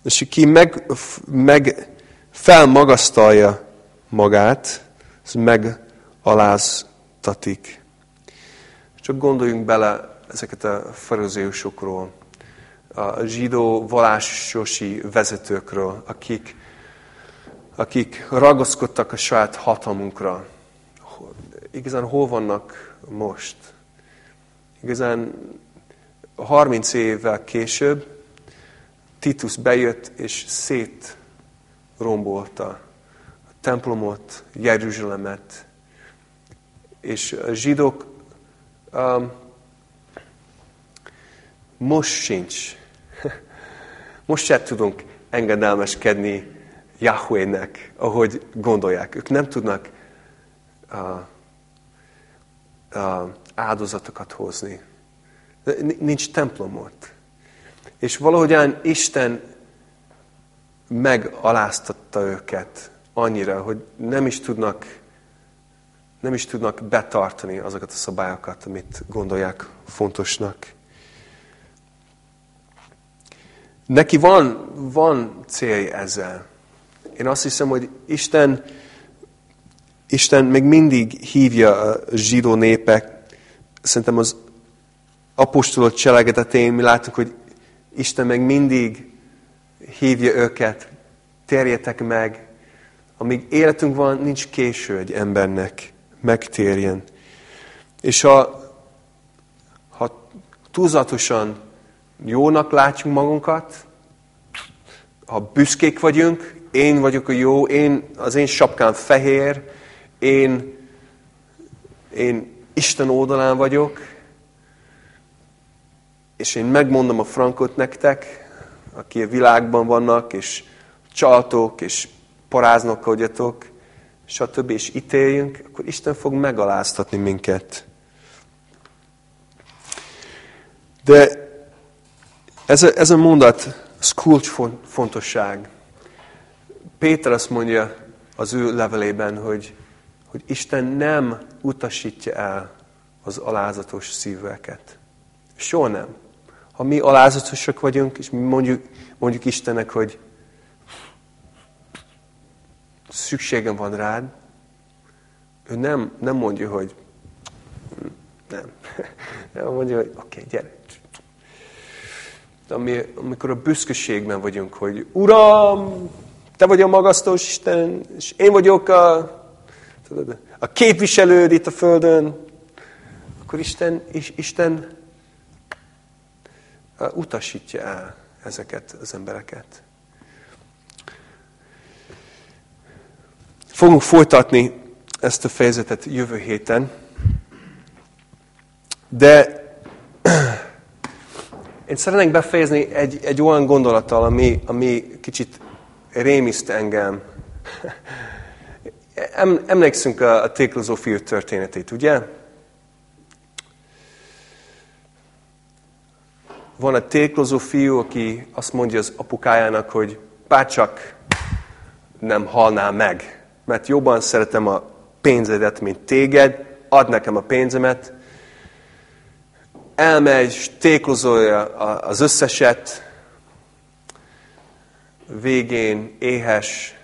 És aki meg, meg felmagasztalja magát, az megaláztatik. Csak gondoljunk bele ezeket a farizéusokról, a zsidó valásosi vezetőkről, akik, akik ragaszkodtak a saját hatalmunkra. Igazán hol vannak most? Igazán 30 évvel később Titus bejött és szét rombolta a templomot, Jeruzsálemet, és a zsidók um, most sincs. Most se tudunk engedelmeskedni Yahweh-nek, ahogy gondolják. Ők nem tudnak uh, áldozatokat hozni. Nincs templomot. És valahogyan Isten megaláztatta őket annyira, hogy nem is tudnak, nem is tudnak betartani azokat a szabályokat, amit gondolják fontosnak. Neki van, van célja ezzel. Én azt hiszem, hogy Isten, Isten még mindig hívja a zsidó népek. Szerintem az apostolok cselekedetén mi látunk, hogy Isten meg mindig hívja őket, térjetek meg. Amíg életünk van, nincs késő egy embernek megtérjen. És ha, ha túlzatosan jónak látjuk magunkat, ha büszkék vagyunk, én vagyok a jó, én, az én sapkám fehér, én, én Isten oldalán vagyok, és én megmondom a frankot nektek, aki a világban vannak, és csaltok, és paráznokkodjatok, stb. és ítéljünk, akkor Isten fog megaláztatni minket. De ez a, ez a mondat, ez fontosság. Péter azt mondja az ő levelében, hogy, hogy Isten nem utasítja el az alázatos szíveket. Soha nem ha mi alázatosak vagyunk, és mi mondjuk, mondjuk Istennek, hogy szükségem van rád, ő nem, nem mondja, hogy nem. Mondja, hogy oké, okay, gyere. Ami, amikor a büszkeségben vagyunk, hogy Uram, Te vagy a magasztos Isten, és én vagyok a, tudod, a képviselőd itt a Földön, akkor Isten, Isten utasítja el ezeket az embereket. Fogunk folytatni ezt a fejezetet jövő héten, de én szeretnék befejezni egy, egy olyan gondolattal, ami, ami kicsit rémiszt engem. Em, emlékszünk a, téklozó fiú történetét, ugye? Van egy téklozó fiú, aki azt mondja az apukájának, hogy bárcsak nem halnál meg, mert jobban szeretem a pénzedet, mint téged, add nekem a pénzemet. Elmegy, és téklozolja az összeset, végén éhes,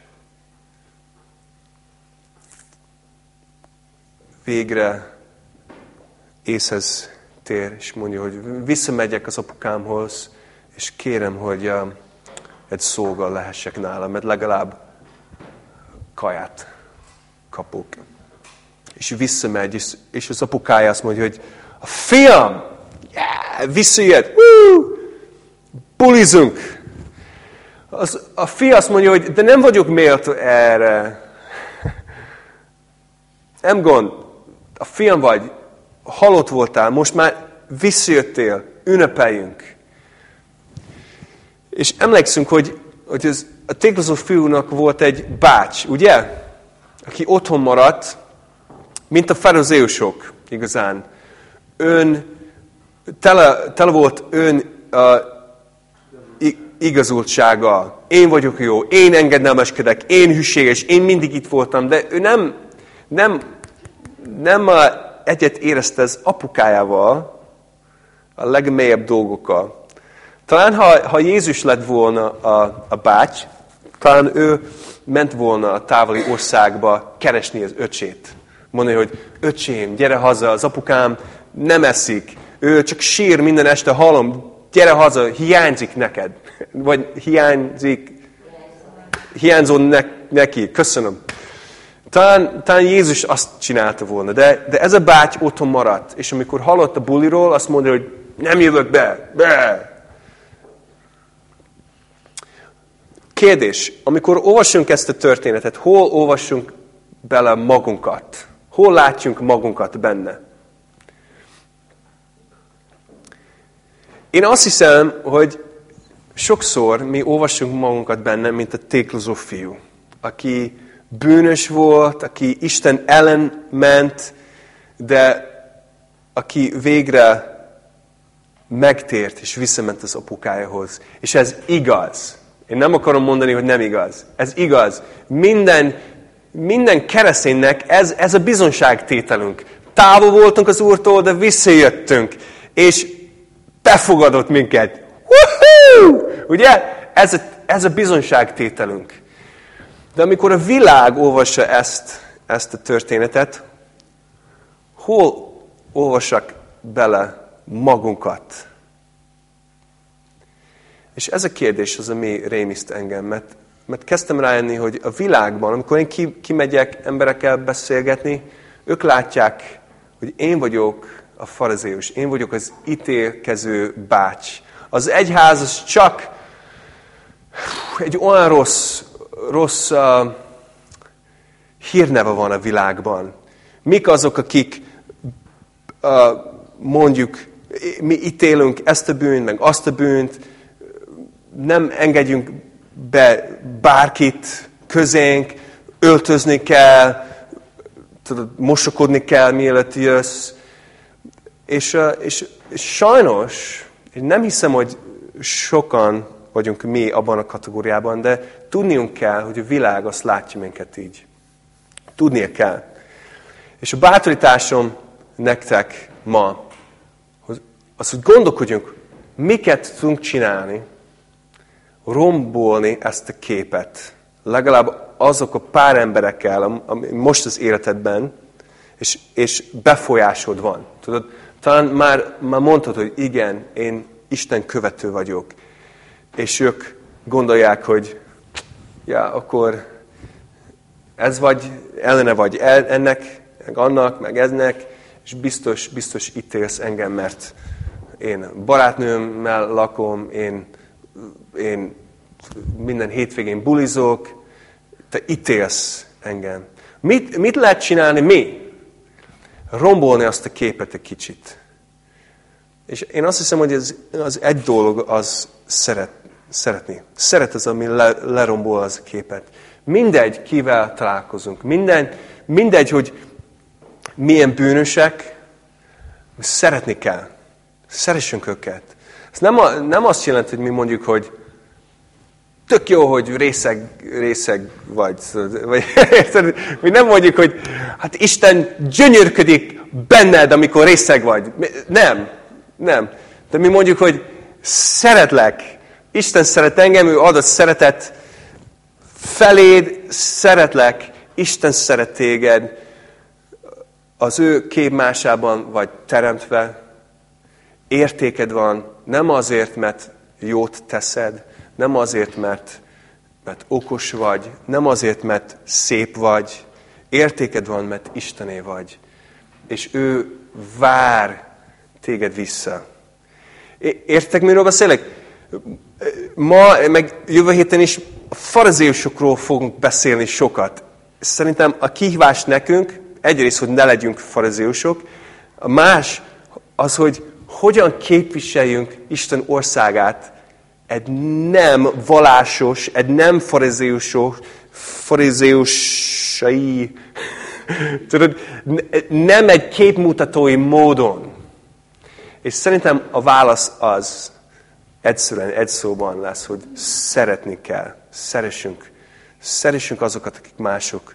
végre észhez tér, és mondja, hogy visszamegyek az apukámhoz, és kérem, hogy uh, egy szolga lehessek nála, mert legalább kaját kapok. És visszamegy, és, az apukája azt mondja, hogy a fiam, yeah, visszajött, bulizunk. Az, a fia azt mondja, hogy de nem vagyok méltó erre. Nem gond, a fiam vagy, halott voltál, most már visszajöttél, ünnepeljünk. És emlékszünk, hogy, hogy ez, a téglozó fiúnak volt egy bács, ugye? Aki otthon maradt, mint a ferozéusok igazán. Ön, tele, tele volt ön uh, igazultsága. Én vagyok jó, én engedelmeskedek, én hűséges, én mindig itt voltam, de ő nem, nem, nem egyet érezte az apukájával a legmélyebb dolgokkal. Talán ha, ha Jézus lett volna a, a bács, talán ő ment volna a távoli országba keresni az öcsét. Mondani, hogy öcsém, gyere haza, az apukám nem eszik, ő csak sír minden este, hallom, gyere haza, hiányzik neked. Vagy hiányzik, hiányzó ne, neki, köszönöm. Talán, talán Jézus azt csinálta volna, de, de ez a báty otthon maradt, és amikor hallott a buliról, azt mondja, hogy nem jövök be, be. Kérdés, amikor olvasunk ezt a történetet, hol olvassunk bele magunkat? Hol látjunk magunkat benne? Én azt hiszem, hogy sokszor mi olvasunk magunkat benne, mint a téklozó fiú, aki bűnös volt, aki Isten ellen ment, de aki végre megtért és visszament az apukájához. És ez igaz. Én nem akarom mondani, hogy nem igaz. Ez igaz. Minden, minden kereszténynek ez, ez a bizonságtételünk. Távol voltunk az Úrtól, de visszajöttünk. És befogadott minket. Woohoo! Ugye? Ez a, ez a bizonságtételünk. De amikor a világ olvassa ezt, ezt a történetet, hol olvassak bele magunkat? És ez a kérdés az, ami rémiszt engem, mert, mert kezdtem rájönni, hogy a világban, amikor én ki, kimegyek emberekkel beszélgetni, ők látják, hogy én vagyok a farizéus, én vagyok az ítélkező bács. Az egyház az csak egy olyan rossz rossz uh, hírneve van a világban. Mik azok, akik uh, mondjuk, mi ítélünk ezt a bűnt, meg azt a bűnt, nem engedjünk be bárkit közénk, öltözni kell, tudod, mosokodni kell, mielőtt jössz. És, és sajnos, én nem hiszem, hogy sokan vagyunk mi abban a kategóriában, de tudniunk kell, hogy a világ azt látja minket így. Tudnia kell. És a bátorításom nektek ma, az, hogy gondolkodjunk, miket tudunk csinálni, rombolni ezt a képet. Legalább azok a pár emberekkel, ami most az életedben, és, és befolyásod van. Tudod, Talán már, már mondtad, hogy igen, én Isten követő vagyok. És ők gondolják, hogy ja, akkor ez vagy ellene vagy ennek, meg annak, meg eznek, és biztos, biztos ítélsz engem, mert én barátnőmmel lakom, én, én minden hétvégén bulizok, te ítélsz engem. Mit, mit lehet csinálni mi? Rombolni azt a képet egy kicsit. És én azt hiszem, hogy ez az egy dolog az szeret, szeretni. Szeret az, ami le, lerombol az képet. Mindegy, kivel találkozunk. Minden, mindegy, hogy milyen bűnösek, szeretni kell. Szeressünk őket. Ez nem, a, nem azt jelenti, hogy mi mondjuk, hogy tök jó, hogy részeg, részeg vagy. vagy mi nem mondjuk, hogy hát Isten gyönyörködik benned, amikor részeg vagy. Nem, nem. De mi mondjuk, hogy szeretlek. Isten szeret engem, ő ad a szeretet feléd, szeretlek. Isten szeret téged. Az ő képmásában vagy teremtve. Értéked van, nem azért, mert jót teszed, nem azért, mert, mert okos vagy, nem azért, mert szép vagy, értéked van, mert Istené vagy. És ő vár téged vissza. Értek, miről beszélek? Ma, meg jövő héten is a farizéusokról fogunk beszélni sokat. Szerintem a kihívás nekünk, egyrészt, hogy ne legyünk farizéusok, a más az, hogy hogyan képviseljünk Isten országát egy nem valásos, egy nem farizeusok, farizeusai, tudod, nem egy képmutatói módon. És szerintem a válasz az, egyszerűen, egy szóban lesz, hogy szeretni kell. Szeressünk. Szeressünk azokat, akik mások.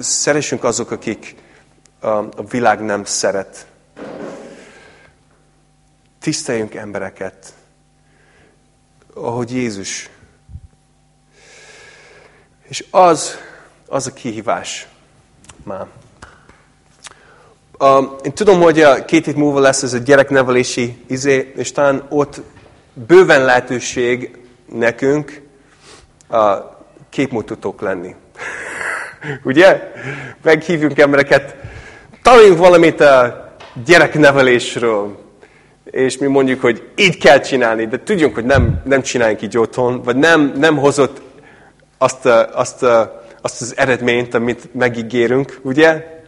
Szeressünk azok, akik a világ nem szeret. Tiszteljünk embereket ahogy Jézus. És az, az a kihívás már. Uh, én tudom, hogy a két hét múlva lesz ez a gyereknevelési izé, és talán ott bőven lehetőség nekünk uh, képmutatók lenni. Ugye? Meghívjunk embereket, tanuljunk valamit a gyereknevelésről, és mi mondjuk, hogy így kell csinálni, de tudjunk, hogy nem, nem csináljunk így otthon, vagy nem, nem hozott azt, azt, azt az eredményt, amit megígérünk, ugye?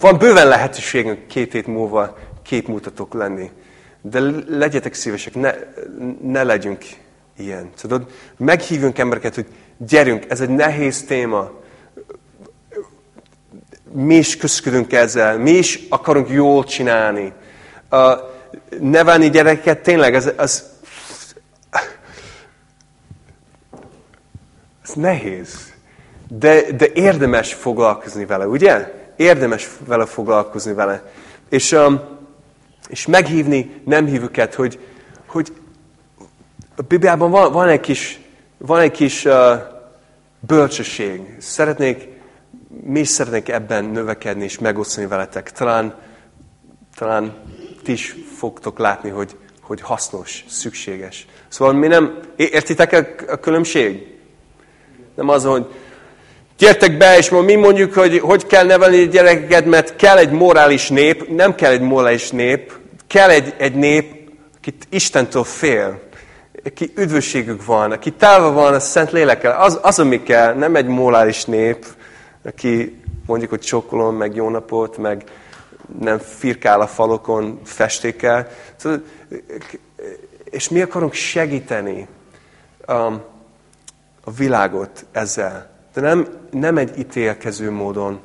Van bőven lehetőségünk két hét múlva képmutatók lenni. De legyetek szívesek, ne, ne legyünk ilyen. Tudod, meghívjunk embereket, hogy gyerünk, ez egy nehéz téma. Mi is küzdködünk ezzel, mi is akarunk jól csinálni. Uh, nevelni gyereket, tényleg, az, az, az nehéz. De, de érdemes foglalkozni vele, ugye? Érdemes vele foglalkozni vele. És, um, és meghívni nem hívőket, hogy, hogy a Bibliában van, van egy kis, van egy kis uh, bölcsesség. Szeretnék, mi is szeretnék ebben növekedni és megosztani veletek. Talán, talán ti is fogtok látni, hogy, hogy hasznos, szükséges. Szóval mi nem, értitek a, különbség? Nem az, hogy gyertek be, és mi mondjuk, hogy hogy kell nevelni a gyerekeket, mert kell egy morális nép, nem kell egy morális nép, kell egy, egy nép, akit Istentől fél, aki üdvösségük van, aki távol van a Szent Lélekkel. Az, az, ami kell, nem egy morális nép, aki mondjuk, hogy csokolom, meg jó napot, meg nem firkál a falokon festékkel. Szóval, és mi akarunk segíteni um, a világot ezzel. De nem, nem egy ítélkező módon.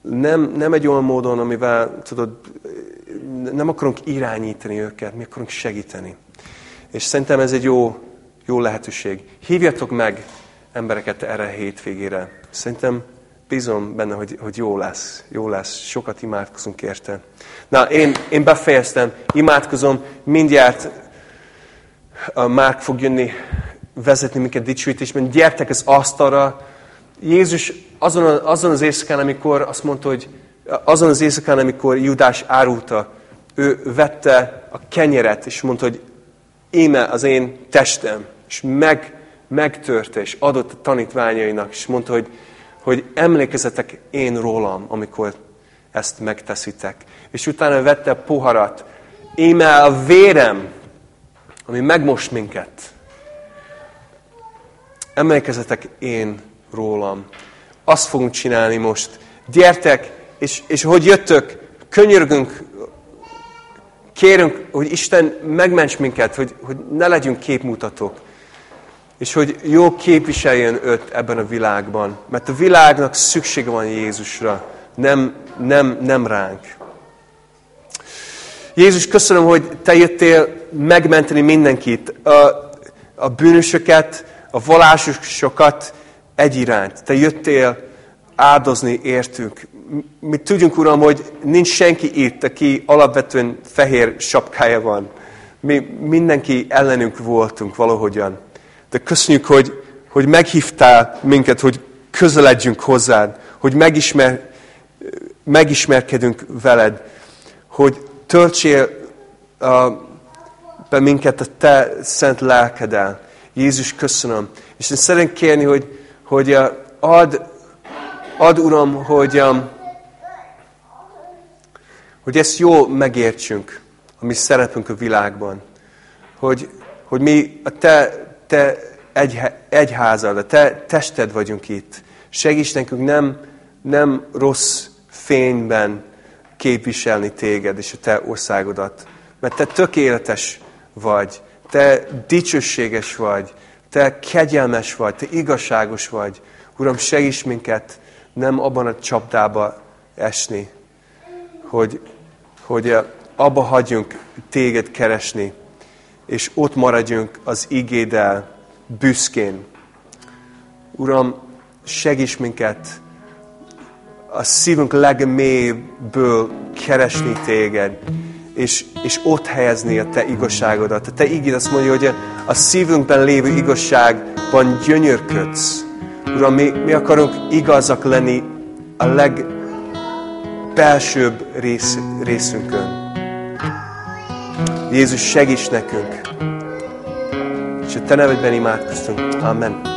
Nem, nem egy olyan módon, amivel tudod, nem akarunk irányítani őket, mi akarunk segíteni. És szerintem ez egy jó, jó lehetőség. Hívjatok meg embereket erre a hétvégére. Szerintem bízom benne, hogy, hogy jó lesz, jó lesz. Sokat imádkozunk érte. Na, én, én befejeztem, imádkozom, mindjárt a Márk fog jönni, vezetni minket dicsőítésben. Gyertek az asztalra. Jézus azon, azon az éjszakán, amikor azt mondta, hogy azon az éjszakán, amikor Judás árulta, ő vette a kenyeret, és mondta, hogy íme az én testem, és meg, megtörte, és adott a tanítványainak, és mondta, hogy, hogy emlékezetek én rólam, amikor ezt megteszitek. És utána vette a poharat, íme a vérem, ami megmos minket. Emlékezetek én rólam. Azt fogunk csinálni most. Gyertek, és, és hogy jöttök, könyörgünk, kérünk, hogy Isten megments minket, hogy, hogy ne legyünk képmutatók. És hogy jó képviseljen őt ebben a világban. Mert a világnak szüksége van Jézusra, nem, nem, nem ránk. Jézus, köszönöm, hogy Te jöttél megmenteni mindenkit. A, a bűnösöket, a valásosokat egyiránt. Te jöttél áldozni értünk. Mi tudjunk, Uram, hogy nincs senki itt, aki alapvetően fehér sapkája van. Mi mindenki ellenünk voltunk valahogyan. De köszönjük, hogy, hogy meghívtál minket, hogy közeledjünk hozzád, hogy megismer, megismerkedünk veled, hogy töltsél uh, be minket a te szent lelkeddel. Jézus, köszönöm. És én szeretném kérni, hogy, hogy uh, ad, ad, Uram, hogy, um, hogy ezt jól megértsünk, a mi szerepünk a világban. Hogy, hogy mi a te, te egy, egyházad, a te tested vagyunk itt. Segíts nekünk nem, nem rossz fényben képviselni téged és a te országodat. Mert te tökéletes vagy, te dicsőséges vagy, te kegyelmes vagy, te igazságos vagy. Uram, segíts minket nem abban a csapdába esni, hogy, hogy eh, abba hagyjunk téged keresni, és ott maradjunk az igéddel büszkén. Uram, segíts minket a szívünk legmélyből keresni téged, és, és ott helyezni a te igazságodat. A te igéd azt mondja, hogy a szívünkben lévő igazságban gyönyörködsz. Uram, mi, mi akarunk igazak lenni a legbelsőbb rész, részünkön. Jézus, segíts nekünk! És a Te nevedben imádkoztunk. Amen.